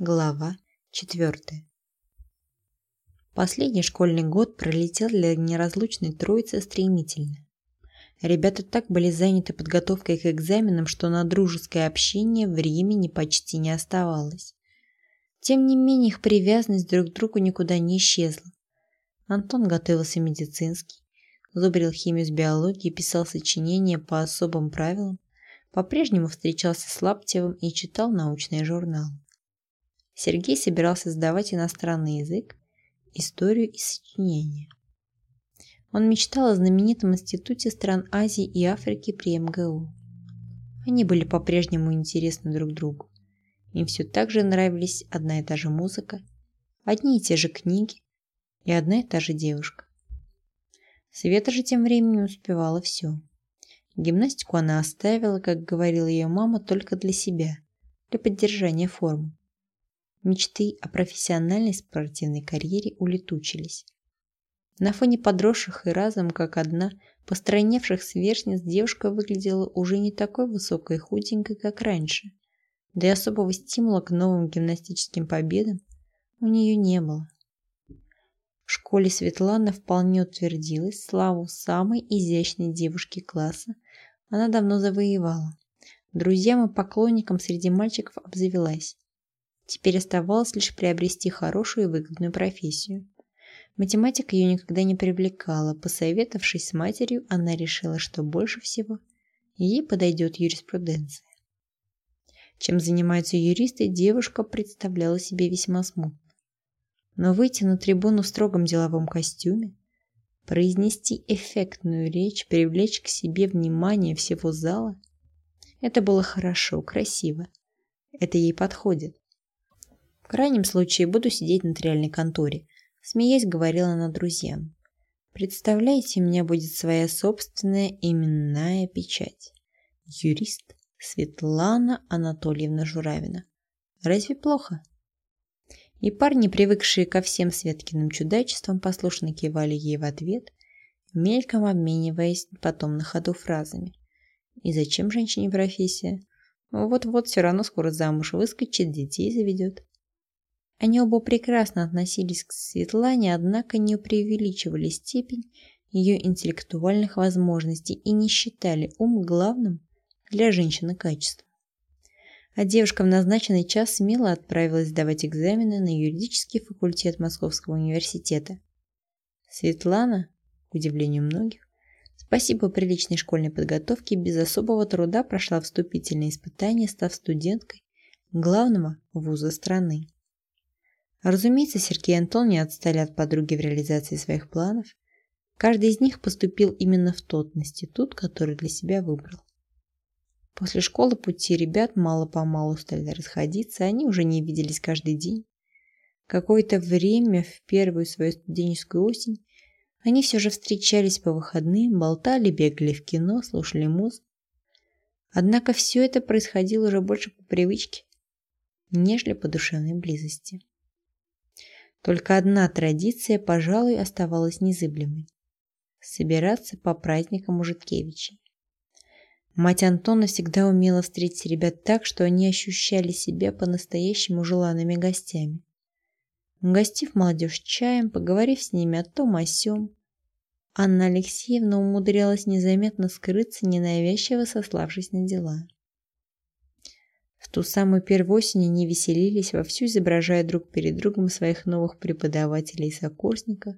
Глава 4. Последний школьный год пролетел для неразлучной троицы стремительно. Ребята так были заняты подготовкой к экзаменам, что на дружеское общение времени почти не оставалось. Тем не менее, их привязанность друг к другу никуда не исчезла. Антон готовился медицинский, зубрил химию с биологией, писал сочинения по особым правилам, по-прежнему встречался с Лаптевым и читал научные журналы. Сергей собирался сдавать иностранный язык, историю и сочинения. Он мечтал о знаменитом институте стран Азии и Африки при МГУ. Они были по-прежнему интересны друг другу. Им все так же нравились одна и та же музыка, одни и те же книги и одна и та же девушка. Света же тем временем успевала все. Гимнастику она оставила, как говорила ее мама, только для себя, для поддержания формы. Мечты о профессиональной спортивной карьере улетучились. На фоне подросших и разом, как одна, постройневших сверстниц девушка выглядела уже не такой высокой и худенькой, как раньше. Да и особого стимула к новым гимнастическим победам у нее не было. В школе Светлана вполне утвердилась, славу самой изящной девушки класса она давно завоевала. Друзьям и поклонникам среди мальчиков обзавелась. Теперь оставалось лишь приобрести хорошую и выгодную профессию. Математика ее никогда не привлекала. Посоветовавшись с матерью, она решила, что больше всего ей подойдет юриспруденция. Чем занимаются юристы, девушка представляла себе весьма смутно. Но выйти на трибуну в строгом деловом костюме, произнести эффектную речь, привлечь к себе внимание всего зала – это было хорошо, красиво. Это ей подходит. В крайнем случае буду сидеть в нотариальной конторе. Смеясь, говорила она друзьям. Представляете, у меня будет своя собственная именная печать. Юрист Светлана Анатольевна Журавина. Разве плохо? И парни, привыкшие ко всем Светкиным чудачествам, послушно кивали ей в ответ, мельком обмениваясь потом на ходу фразами. И зачем женщине профессия? Вот-вот все равно скоро замуж выскочит, детей заведет. Они оба прекрасно относились к Светлане, однако не преувеличивали степень ее интеллектуальных возможностей и не считали ум главным для женщины качеством. А девушка в назначенный час смело отправилась сдавать экзамены на юридический факультет Московского университета. Светлана, к удивлению многих, спасибо приличной школьной подготовке, без особого труда прошла вступительные испытания, став студенткой главного вуза страны. Разумеется, Сергей и Антон не отстали от подруги в реализации своих планов. Каждый из них поступил именно в тот институт, который для себя выбрал. После школы пути ребят мало-помалу стали расходиться, они уже не виделись каждый день. Какое-то время, в первую свою студенческую осень, они все же встречались по выходным, болтали, бегали в кино, слушали музыку. Однако все это происходило уже больше по привычке, нежели по душевной близости. Только одна традиция, пожалуй, оставалась незыблемой – собираться по праздникам у Житкевичей. Мать Антона всегда умела встретить ребят так, что они ощущали себя по-настоящему желанными гостями. Угостив молодежь чаем, поговорив с ними о том о сём, Анна Алексеевна умудрялась незаметно скрыться, ненавязчиво сославшись на дела. В ту самую первую осень они веселились, вовсю изображая друг перед другом своих новых преподавателей и сокурсников,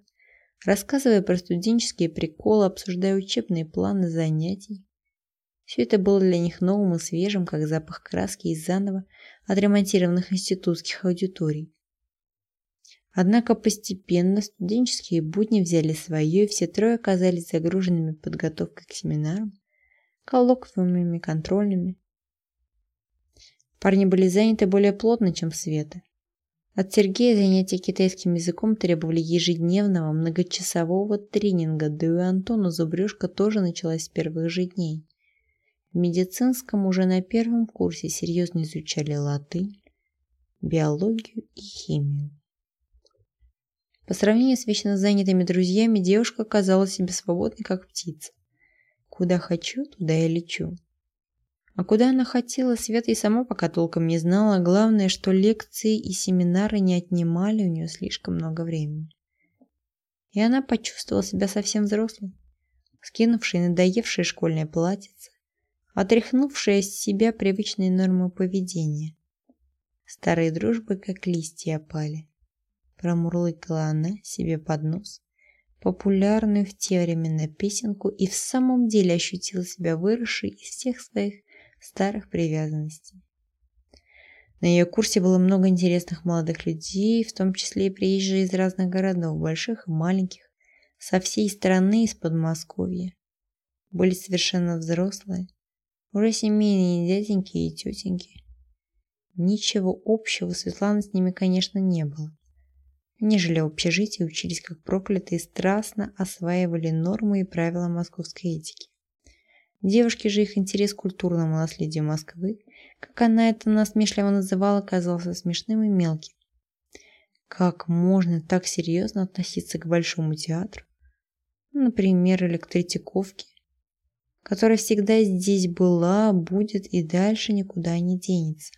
рассказывая про студенческие приколы, обсуждая учебные планы занятий. Все это было для них новым и свежим, как запах краски из заново отремонтированных институтских аудиторий. Однако постепенно студенческие будни взяли свое, и все трое оказались загруженными подготовкой к семинарам, коллоквиумами, контрольными, Парни были заняты более плотно, чем Света. От Сергея занятия китайским языком требовали ежедневного многочасового тренинга, да и у Антона зубрежка тоже началась с первых же дней. В медицинском уже на первом курсе серьезно изучали латынь, биологию и химию. По сравнению с вечно занятыми друзьями, девушка казалась себе свободной, как птица. Куда хочу, туда и лечу. А куда она хотела, Света и сама пока толком не знала. Главное, что лекции и семинары не отнимали у нее слишком много времени. И она почувствовала себя совсем взрослой, скинувшей надоевшее школьное платьице, отряхнувшая с себя привычные нормы поведения. Старые дружбы, как листья опали. Промурлыкала она себе под нос, популярную в те времена песенку и в самом деле ощутила себя выросшей из всех своих старых привязанностей. На ее курсе было много интересных молодых людей, в том числе и приезжие из разных городов, больших и маленьких, со всей страны из Подмосковья. Были совершенно взрослые, уже семейные дяденьки и тетеньки. Ничего общего Светланы с ними, конечно, не было. Они жили в общежитии, учились как проклятые, страстно осваивали нормы и правила московской этики. Девушки же их интерес к культурному наследию Москвы, как она это насмешливо называла, казался смешным и мелким. Как можно так серьезно относиться к Большому театру? Например, или к Третьяковке, которая всегда здесь была, будет и дальше никуда не денется.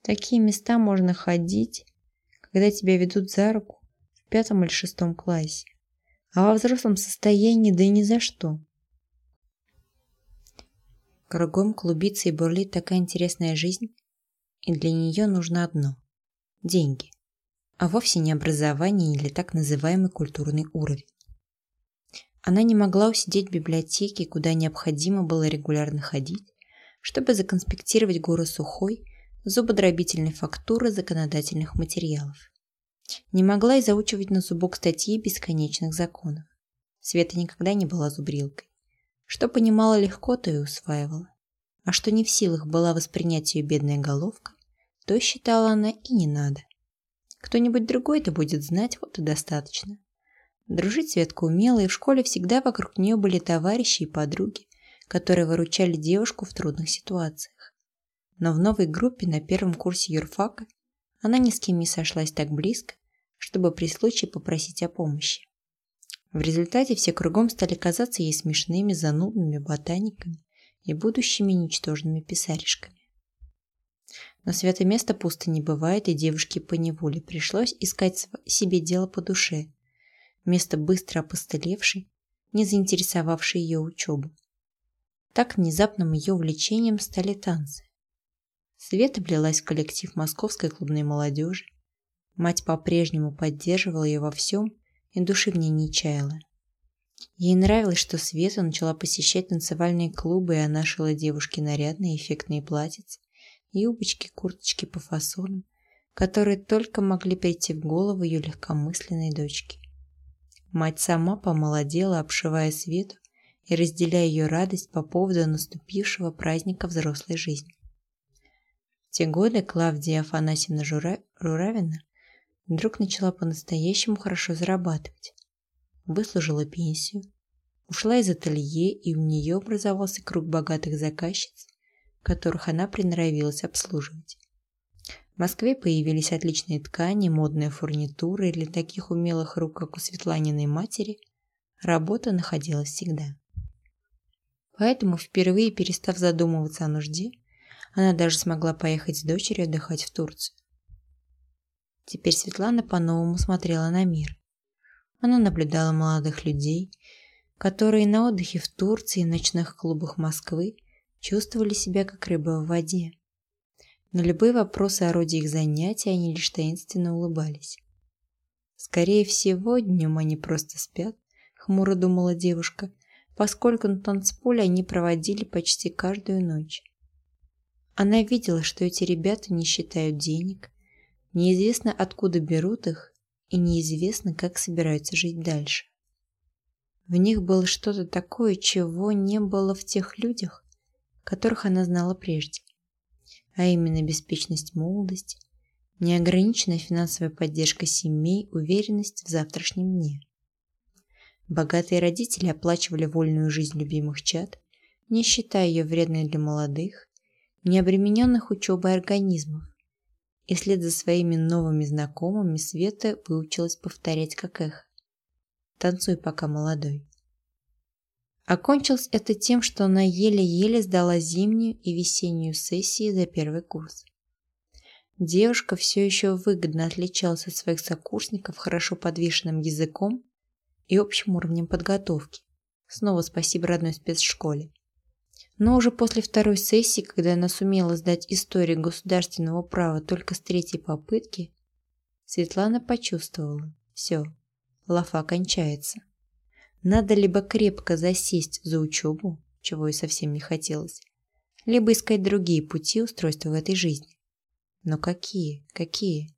В такие места можно ходить, когда тебя ведут за руку в пятом или шестом классе, а во взрослом состоянии да и ни за что. Кругом клубится и бурлит такая интересная жизнь, и для нее нужно одно – деньги, а вовсе не образование или так называемый культурный уровень. Она не могла усидеть в библиотеке, куда необходимо было регулярно ходить, чтобы законспектировать гору сухой, зубодробительной фактуры законодательных материалов. Не могла и заучивать на зубок статьи бесконечных законов. Света никогда не была зубрилкой. Что понимала легко, то и усваивала. А что не в силах была воспринять ее бедная головка, то считала она и не надо. Кто-нибудь другой это будет знать, вот и достаточно. Дружить Светка умела, и в школе всегда вокруг нее были товарищи и подруги, которые выручали девушку в трудных ситуациях. Но в новой группе на первом курсе юрфака она ни с кем не сошлась так близко, чтобы при случае попросить о помощи. В результате все кругом стали казаться ей смешными, занудными ботаниками и будущими ничтожными писаришками. Но свято место пусто не бывает, и девушке по неволе пришлось искать себе дело по душе. Место быстро опостылевшей, не заинтересовавшей ее учебу. Так внезапным ее увлечением стали танцы. Света влилась в коллектив московской клубной молодежи. Мать по-прежнему поддерживала ее во всем и души в ней не чаяла. Ей нравилось, что Света начала посещать танцевальные клубы, и она шила девушке нарядные эффектные платьица, юбочки, курточки по фасонам, которые только могли прийти в голову ее легкомысленной дочке. Мать сама помолодела, обшивая Свету и разделяя ее радость по поводу наступившего праздника взрослой жизни. В те годы Клавдия Афанасьевна Жура... Журавина вдруг начала по-настоящему хорошо зарабатывать. Выслужила пенсию, ушла из ателье, и у нее образовался круг богатых заказчиц, которых она приноровилась обслуживать. В Москве появились отличные ткани, модная фурнитура, и для таких умелых рук, как у Светланиной матери, работа находилась всегда. Поэтому, впервые перестав задумываться о нужде, она даже смогла поехать с дочерью отдыхать в Турцию. Теперь Светлана по-новому смотрела на мир. Она наблюдала молодых людей, которые на отдыхе в Турции и ночных клубах Москвы чувствовали себя как рыба в воде. На любые вопросы о роде их занятий они лишь таинственно улыбались. Скорее всего, днем они просто спят, хмуро думала девушка, поскольку на танцполе они проводили почти каждую ночь. Она видела, что эти ребята не считают денег, Неизвестно, откуда берут их, и неизвестно, как собираются жить дальше. В них было что-то такое, чего не было в тех людях, которых она знала прежде. А именно беспечность молодости, неограниченная финансовая поддержка семей, уверенность в завтрашнем дне. Богатые родители оплачивали вольную жизнь любимых чад, не считая ее вредной для молодых, не обремененных учебой организмов, и вслед за своими новыми знакомыми Света выучилась повторять как эхо. «Танцуй, пока молодой». Окончилось это тем, что она еле-еле сдала зимнюю и весеннюю сессии за первый курс. Девушка все еще выгодно отличалась от своих сокурсников хорошо подвешенным языком и общим уровнем подготовки. Снова спасибо родной спецшколе. Но уже после второй сессии, когда она сумела сдать историю государственного права только с третьей попытки, Светлана почувствовала – все, лафа кончается. Надо либо крепко засесть за учебу, чего и совсем не хотелось, либо искать другие пути устройства в этой жизни. Но какие? Какие?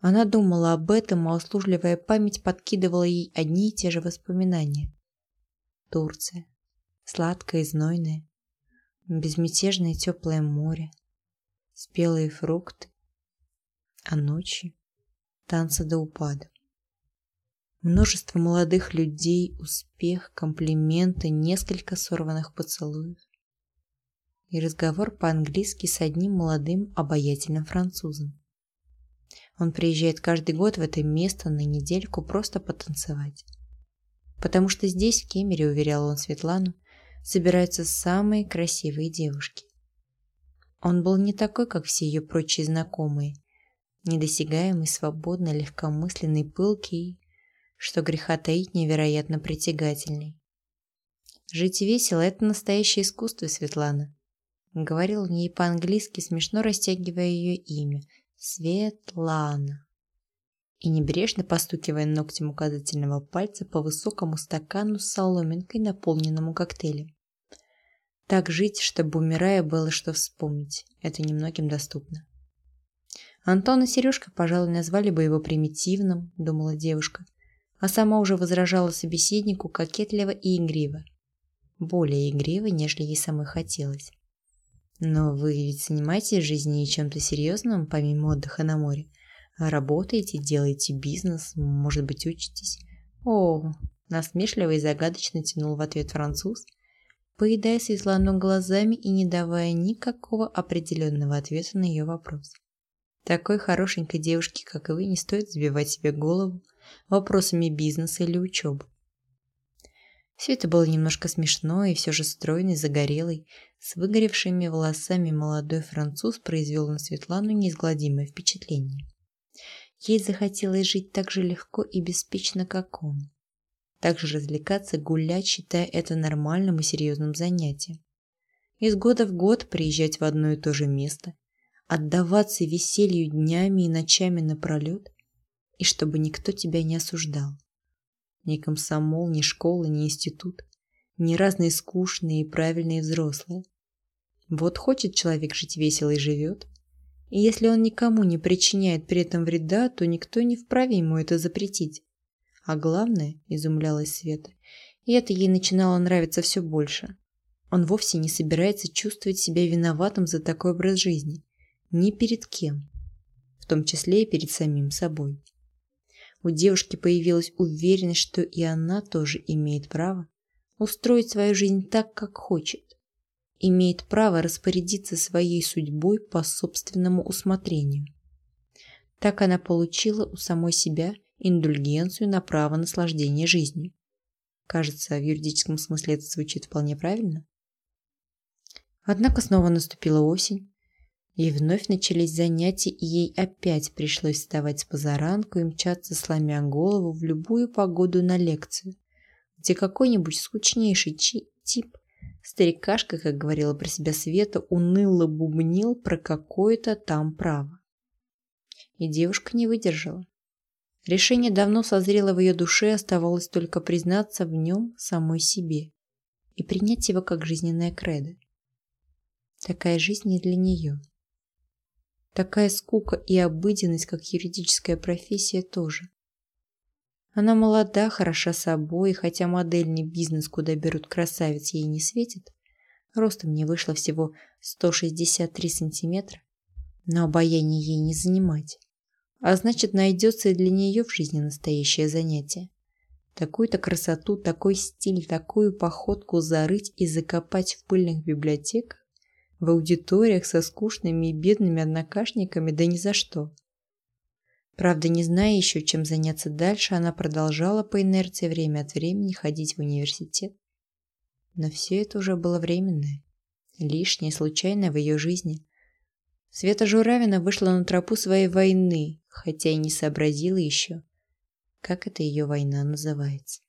Она думала об этом, а услужливая память подкидывала ей одни и те же воспоминания. Турция. Сладкое и знойное. Безмятежное теплое море. Спелые фрукты. А ночью танцы до упада. Множество молодых людей, успех, комплименты, несколько сорванных поцелуев. И разговор по-английски с одним молодым обаятельным французом. Он приезжает каждый год в это место на недельку просто потанцевать. Потому что здесь, в Кемере, уверял он Светлану, собираются самые красивые девушки. Он был не такой, как все ее прочие знакомые, недосягаемый, свободный, легкомысленный, пылкий что греха таить невероятно притягательный. Жить весело – это настоящее искусство, Светлана. Говорил он ей по-английски, смешно растягивая ее имя – Светлана. И небрежно постукивая ногтем указательного пальца по высокому стакану с соломинкой, наполненному коктейлем. Так жить, чтобы умирая было что вспомнить, это немногим доступно. Антон и Сережка, пожалуй, назвали бы его примитивным, думала девушка а сама уже возражала собеседнику кокетливо и игриво. Более игриво, нежели ей самой хотелось. Но вы ведь занимаетесь жизнью чем-то серьезным, помимо отдыха на море. Работаете, делаете бизнес, может быть, учитесь. О, насмешливо и загадочно тянул в ответ француз, поедая Светлану глазами и не давая никакого определенного ответа на ее вопрос. Такой хорошенькой девушке, как и вы, не стоит забивать себе голову вопросами бизнеса или учебы. Все это было немножко смешно, и все же стройный, загорелый, с выгоревшими волосами молодой француз произвел на Светлану неизгладимое впечатление. Ей захотелось жить так же легко и беспечно, как он. Также развлекаться, гулять, считая это нормальным и серьезным занятием. Из года в год приезжать в одно и то же место, отдаваться веселью днями и ночами напролет, и чтобы никто тебя не осуждал. Ни комсомол, ни школа, ни институт, ни разные скучные и правильные взрослые. Вот хочет человек жить весело и живет. И если он никому не причиняет при этом вреда, то никто не вправе ему это запретить. А главное, изумлялась Света, и это ей начинало нравиться все больше. Он вовсе не собирается чувствовать себя виноватым за такой образ жизни. Ни перед кем. В том числе и перед самим собой. У девушки появилась уверенность, что и она тоже имеет право устроить свою жизнь так, как хочет. Имеет право распорядиться своей судьбой по собственному усмотрению. Так она получила у самой себя индульгенцию на право наслаждения жизнью. Кажется, в юридическом смысле это звучит вполне правильно. Однако снова наступила осень, и вновь начались занятия, и ей опять пришлось вставать позаранку и мчаться, сломя голову в любую погоду на лекцию, где какой-нибудь скучнейший тип, старикашка, как говорила про себя Света, уныло бубнил про какое-то там право. И девушка не выдержала. Решение давно созрело в ее душе, оставалось только признаться в нем самой себе и принять его как жизненное кредо. Такая жизнь не для нее. Такая скука и обыденность, как юридическая профессия, тоже. Она молода, хороша собой, и хотя модельный бизнес, куда берут красавиц, ей не светит, ростом не вышло всего 163 сантиметра, но обаяние ей не занимать. А значит, найдется и для нее в жизни настоящее занятие. Такую-то красоту, такой стиль, такую походку зарыть и закопать в пыльных библиотеках, в аудиториях со скучными и бедными однокашниками, да ни за что. Правда, не зная еще, чем заняться дальше, она продолжала по инерции время от времени ходить в университет Но все это уже было временное, лишнее, случайное в ее жизни. Света Журавина вышла на тропу своей войны, хотя и не сообразила еще, как эта ее война называется.